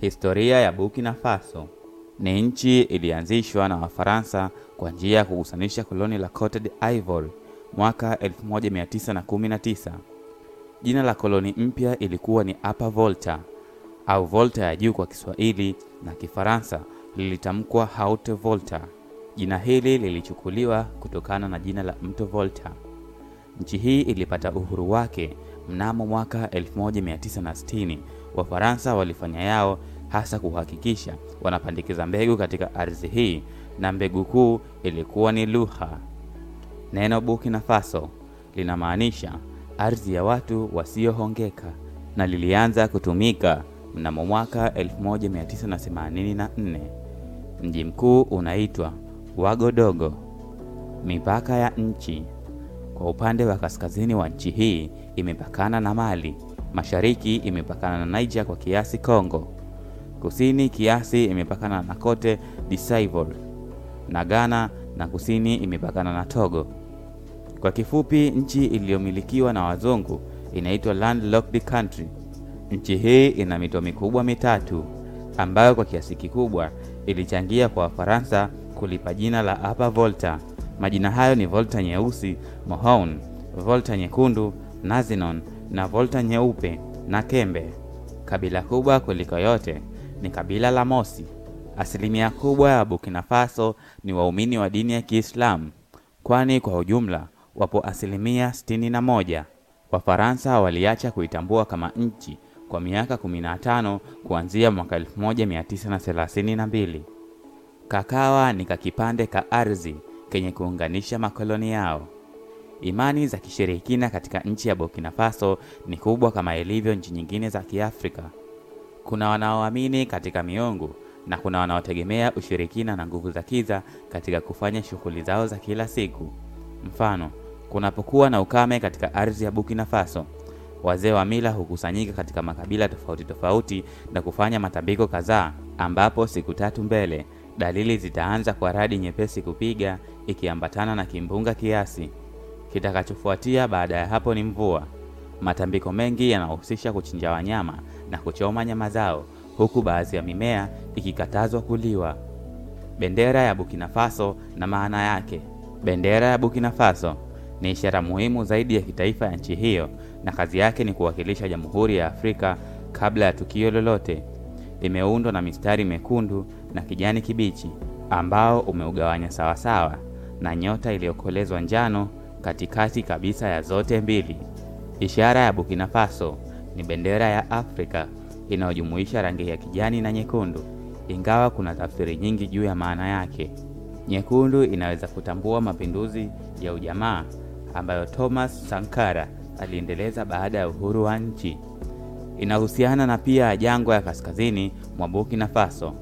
Historia ya Burkina Faso ni nchi ilianzishwa na Wafaransa kwa njia ya kukusanisha koloni la Cote d'Ivoire mwaka 1919. Jina la koloni mpya ilikuwa ni Upper Volta au Volta ya juu kwa Kiswahili na Kifaransa lilitamkwa Haute Volta. Jina hili lilichukuliwa kutokana na jina la mto Volta. Nchi hii ilipata uhuru wake mnamo mwaka 1960. Wafaransa walifanya yao hasa kuhakikisha wanapandikiza mbegu katika ardhi hii na mbegu kuu ilikuwa ni lugha. Neno Burkina Faso linamaanisha ardhi ya watu wasiohongeka na lilianza kutumika mnamo mwaka 1984. Mji mkuu unaitwa Wagodogo. Mipaka ya nchi kwa upande wa kaskazini wa nchi hii imepakana na Mali, mashariki imepakana na Niger kwa kiasi Kongo, kusini kiasi imepakana na Cote d'Ivoire na Ghana, na kusini imepakana na Togo. Kwa kifupi, nchi iliyomilikiwa na wazungu inaitwa landlocked country. Nchi hii ina mito mikubwa mitatu ambayo kwa kiasi kikubwa ilichangia kwa Wafaransa kulipa jina la Upper Volta. Majina hayo ni Volta nyeusi Mohon, Volta nyekundu Nazinon na Volta nyeupe na Kembe. Kabila kubwa kuliko yote ni kabila la Mosi. Asilimia kubwa ya Burkina Faso ni waumini wa dini ya Kiislamu, kwani kwa ujumla wapo asilimia sitini na moja. Wafaransa waliacha kuitambua kama nchi kwa miaka 15 kuanzia mwaka 1932. Kakawa ni kakipande ka ardhi kenye kuunganisha makoloni yao. Imani za kishirikina katika nchi ya Burkina Faso ni kubwa kama ilivyo nchi nyingine za Kiafrika. Kuna wanaoamini katika miungu na kuna wanaotegemea ushirikina na nguvu za kiza katika kufanya shughuli zao za kila siku. Mfano, kunapokuwa na ukame katika ardhi ya Burkina Faso, wazee wa mila hukusanyika katika makabila tofauti tofauti na kufanya matambiko kadhaa, ambapo siku tatu mbele dalili zitaanza kwa radi nyepesi kupiga ikiambatana na kimbunga kiasi. Kitakachofuatia baada ya hapo ni mvua. Matambiko mengi yanahusisha kuchinja wanyama na kuchoma nyama zao, huku baadhi ya mimea ikikatazwa kuliwa. Bendera ya Burkina Faso na maana yake. Bendera ya Burkina Faso ni ishara muhimu zaidi ya kitaifa ya nchi hiyo, na kazi yake ni kuwakilisha Jamhuri ya Afrika kabla ya tukio lolote. Imeundwa na mistari mekundu na kijani kibichi ambao umeugawanya sawasawa na nyota iliyokolezwa njano katikati kabisa ya zote mbili. Ishara ya Burkina Faso ni bendera ya Afrika inayojumuisha rangi ya kijani na nyekundu, ingawa kuna tafsiri nyingi juu ya maana yake. Nyekundu inaweza kutambua mapinduzi ya ujamaa ambayo Thomas Sankara aliendeleza baada ya uhuru wa nchi. Inahusiana na pia jangwa ya kaskazini mwa Burkina Faso.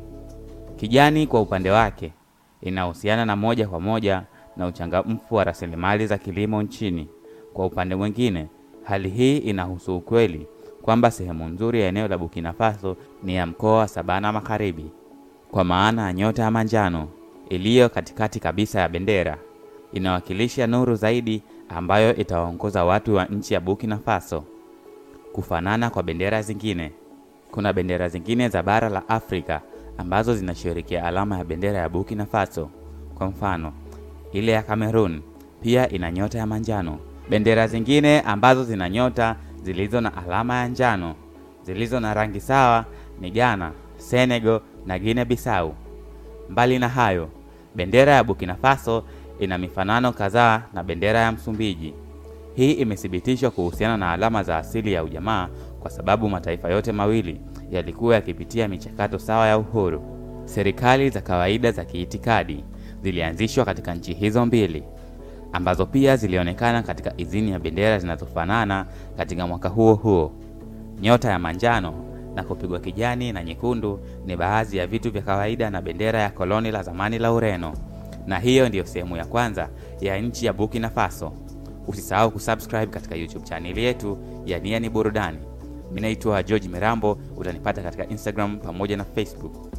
Kijani kwa upande wake inahusiana na moja kwa moja na uchangamfu wa rasilimali za kilimo nchini. Kwa upande mwingine, hali hii inahusu ukweli kwamba sehemu nzuri ya eneo la Burkina Faso ni ya mkoa wa Sabana Magharibi, kwa maana ya nyota ya manjano iliyo katikati kabisa ya bendera inawakilisha nuru zaidi ambayo itawaongoza watu wa nchi ya Burkina Faso. Kufanana kwa bendera zingine, kuna bendera zingine za bara la Afrika ambazo zinashirikia alama ya bendera ya Burkina Faso. Kwa mfano, ile ya Cameroon pia ina nyota ya manjano. Bendera zingine ambazo zina nyota zilizo na alama ya njano zilizo na rangi sawa ni Ghana, Senegal na Guinea Bissau. Mbali na hayo, bendera ya Burkina Faso ina mifanano kadhaa na bendera ya Msumbiji. Hii imethibitishwa kuhusiana na alama za asili ya ujamaa kwa sababu mataifa yote mawili yalikuwa yakipitia michakato sawa ya uhuru. Serikali za kawaida za kiitikadi zilianzishwa katika nchi hizo mbili ambazo pia zilionekana katika idhini ya bendera zinazofanana katika mwaka huo huo. Nyota ya manjano na kupigwa kijani na nyekundu ni baadhi ya vitu vya kawaida na bendera ya koloni la zamani la Ureno. Na hiyo ndiyo sehemu ya kwanza ya nchi ya Burkina Faso. Usisahau kusubscribe katika YouTube chaneli yetu ya Nia ni Burudani. Mimi naitwa George Mirambo, utanipata katika Instagram pamoja na Facebook.